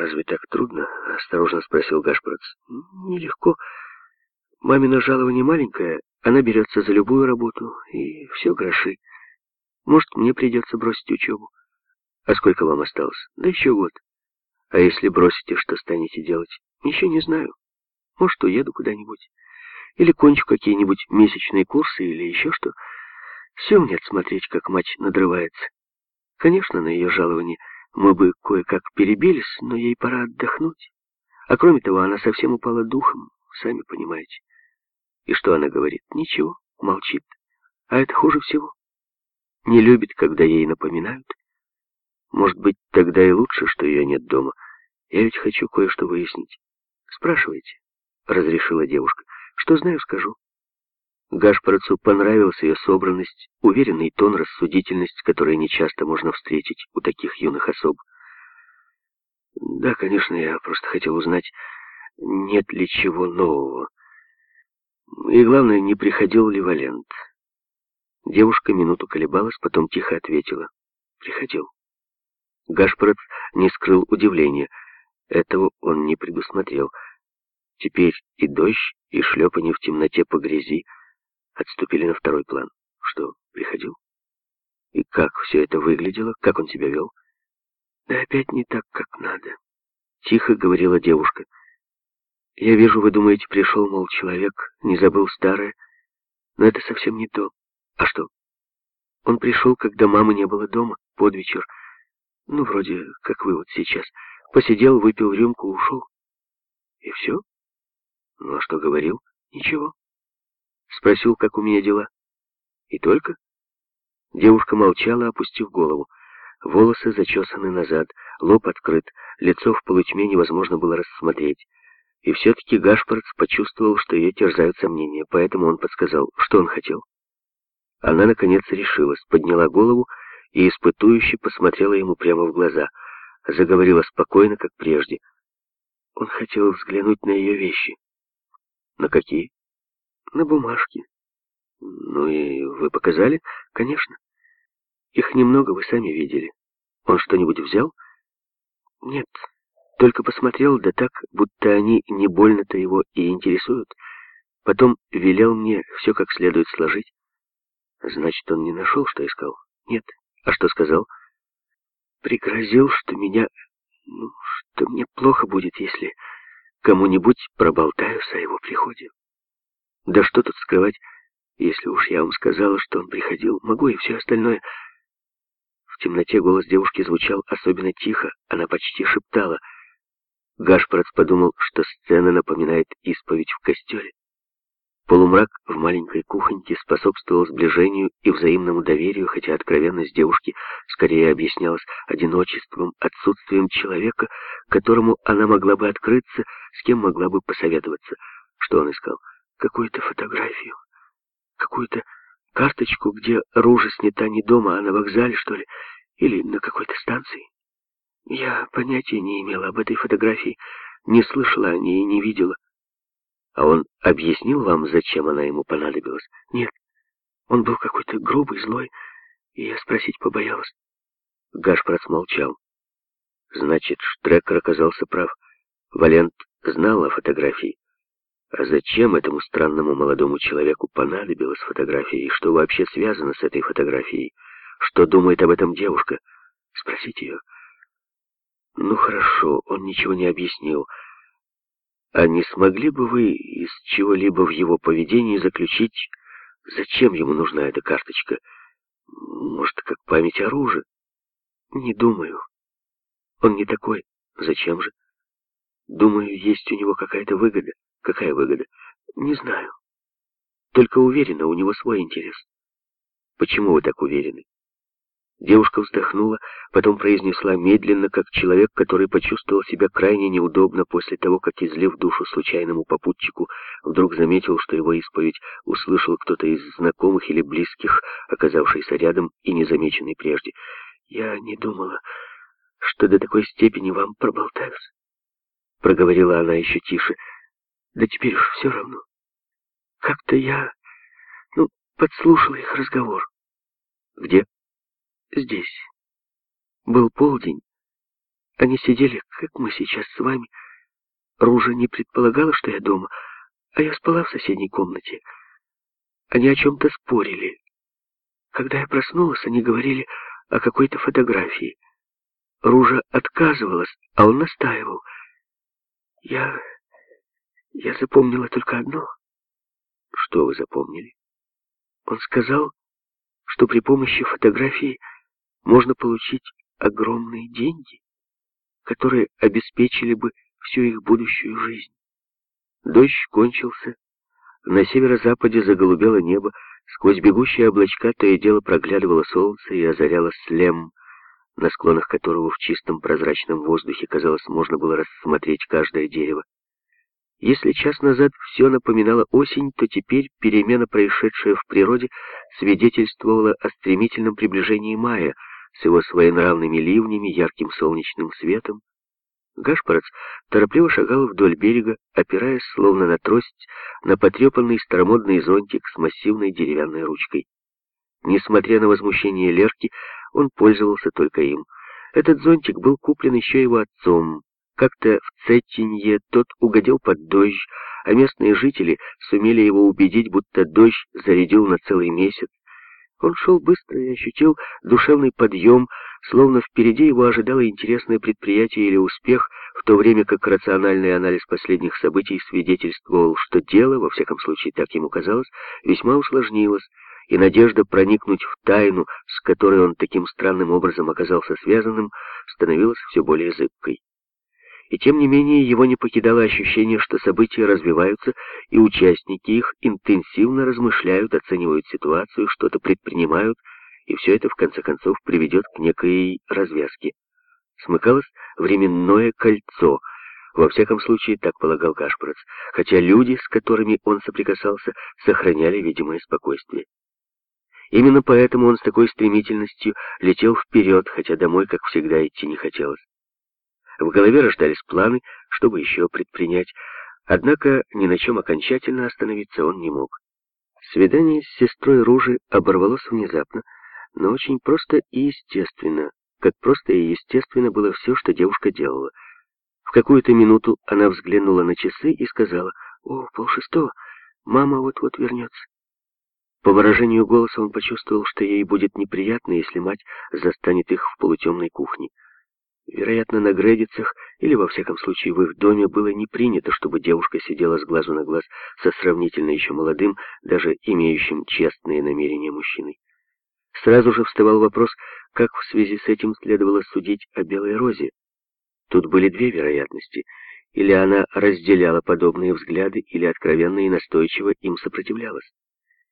разве так трудно?» — осторожно спросил Гашпорец. «Нелегко. Мамина жалование маленькое, она берется за любую работу, и все гроши. Может, мне придется бросить учебу. А сколько вам осталось? Да еще год. А если бросите, что станете делать? Еще не знаю. Может, уеду куда-нибудь. Или кончу какие-нибудь месячные курсы, или еще что. Сил нет смотреть, как мать надрывается. Конечно, на ее жалование мы бы кое-как перебились, но ей пора отдохнуть. А кроме того, она совсем упала духом, сами понимаете. И что она говорит? Ничего, молчит. А это хуже всего. Не любит, когда ей напоминают. Может быть, тогда и лучше, что ее нет дома. Я ведь хочу кое-что выяснить. Спрашивайте, — разрешила девушка. Что знаю, скажу. Гашпорцу понравилась ее собранность, уверенный тон, рассудительность, которые нечасто можно встретить у таких юных особ. Да, конечно, я просто хотел узнать, нет ли чего нового. И главное, не приходил ли Валент. Девушка минуту колебалась, потом тихо ответила. Приходил. Гашпорец не скрыл удивления. Этого он не предусмотрел. Теперь и дождь, и шлепанье в темноте по грязи отступили на второй план. Что, приходил? И как все это выглядело? Как он себя вел? Да опять не так, как надо. Тихо говорила девушка. Я вижу, вы думаете, пришел, мол, человек, не забыл старое. Но это совсем не то. А что? Он пришел, когда мамы не было дома, под вечер. Ну, вроде, как вы вот сейчас. Посидел, выпил рюмку, ушел. И все? Ну, а что говорил? Ничего. Спросил, как у меня дела. И только? Девушка молчала, опустив голову. Волосы зачесаны назад, лоб открыт, лицо в полутьме невозможно было рассмотреть. И все-таки Гашпорт почувствовал, что ее терзают сомнения, поэтому он подсказал, что он хотел. Она, наконец, решилась, подняла голову и испытующе посмотрела ему прямо в глаза. Заговорила спокойно, как прежде. Он хотел взглянуть на ее вещи. На какие? На бумажке. Ну и вы показали? Конечно. Их немного, вы сами видели. Он что-нибудь взял? Нет, только посмотрел, да так, будто они не больно-то его и интересуют. Потом велел мне все как следует сложить. Значит, он не нашел, что искал? Нет. А что сказал? Пригрозил, что меня... Ну, что мне плохо будет, если кому-нибудь проболтаюсь о его приходе. Да что тут скрывать, если уж я вам сказала, что он приходил. Могу и все остальное. В темноте голос девушки звучал особенно тихо, она почти шептала. Гашпорец подумал, что сцена напоминает исповедь в костеле. Полумрак в маленькой кухоньке способствовал сближению и взаимному доверию, хотя откровенность девушки скорее объяснялась одиночеством, отсутствием человека, которому она могла бы открыться, с кем могла бы посоветоваться. Что он искал? Какую-то фотографию, какую-то карточку, где ружа снята не дома, а на вокзале, что ли, или на какой-то станции. Я понятия не имела об этой фотографии, не слышала о ней и не видела. А он объяснил вам, зачем она ему понадобилась? Нет. Он был какой-то грубый, злой, и я спросить побоялась. Гашпорт молчал. Значит, Штрекер оказался прав. Валент знал о фотографии. А зачем этому странному молодому человеку понадобилась фотография, и что вообще связано с этой фотографией? Что думает об этом девушка? Спросите ее. Ну хорошо, он ничего не объяснил. А не смогли бы вы из чего-либо в его поведении заключить, зачем ему нужна эта карточка? Может, как память оружия? Не думаю. Он не такой. Зачем же? Думаю, есть у него какая-то выгода. Какая выгода? Не знаю. Только уверена, у него свой интерес. Почему вы так уверены? Девушка вздохнула, потом произнесла медленно, как человек, который почувствовал себя крайне неудобно после того, как, излив душу случайному попутчику, вдруг заметил, что его исповедь услышал кто-то из знакомых или близких, оказавшийся рядом и незамеченный прежде. «Я не думала, что до такой степени вам проболтаюсь», — проговорила она еще тише. «Да теперь уж все равно. Как-то я, ну, подслушала их разговор». «Где?» Здесь. Был полдень. Они сидели, как мы сейчас с вами. Ружа не предполагала, что я дома, а я спала в соседней комнате. Они о чем-то спорили. Когда я проснулась, они говорили о какой-то фотографии. Ружа отказывалась, а он настаивал. Я... я запомнила только одно. Что вы запомнили? Он сказал, что при помощи фотографии можно получить огромные деньги, которые обеспечили бы всю их будущую жизнь. Дождь кончился. На северо-западе заголубело небо, сквозь бегущие облачка то и дело проглядывало солнце и озаряло слем, на склонах которого в чистом прозрачном воздухе, казалось, можно было рассмотреть каждое дерево. Если час назад все напоминало осень, то теперь перемена, происшедшая в природе, свидетельствовала о стремительном приближении мая с его своенравными ливнями, ярким солнечным светом. Гашпорец торопливо шагал вдоль берега, опираясь, словно на трость, на потрепанный старомодный зонтик с массивной деревянной ручкой. Несмотря на возмущение Лерки, он пользовался только им. Этот зонтик был куплен еще его отцом, как-то в Цеттинье тот угодил под дождь, а местные жители сумели его убедить, будто дождь зарядил на целый месяц. Он шел быстро и ощутил душевный подъем, словно впереди его ожидало интересное предприятие или успех, в то время как рациональный анализ последних событий свидетельствовал, что дело, во всяком случае так ему казалось, весьма усложнилось, и надежда проникнуть в тайну, с которой он таким странным образом оказался связанным, становилась все более зыбкой. И тем не менее его не покидало ощущение, что события развиваются, и участники их интенсивно размышляют, оценивают ситуацию, что-то предпринимают, и все это в конце концов приведет к некой развязке. Смыкалось временное кольцо, во всяком случае, так полагал Кашпрац, хотя люди, с которыми он соприкасался, сохраняли видимое спокойствие. Именно поэтому он с такой стремительностью летел вперед, хотя домой, как всегда, идти не хотелось. В голове рождались планы, чтобы еще предпринять, однако ни на чем окончательно остановиться он не мог. Свидание с сестрой Ружи оборвалось внезапно, но очень просто и естественно, как просто и естественно было все, что девушка делала. В какую-то минуту она взглянула на часы и сказала, «О, полшестого, мама вот-вот вернется». По выражению голоса он почувствовал, что ей будет неприятно, если мать застанет их в полутемной кухне. Вероятно, на Гредицах, или во всяком случае в их доме, было не принято, чтобы девушка сидела с глазу на глаз со сравнительно еще молодым, даже имеющим честные намерения мужчиной. Сразу же вставал вопрос, как в связи с этим следовало судить о Белой Розе. Тут были две вероятности. Или она разделяла подобные взгляды, или откровенно и настойчиво им сопротивлялась.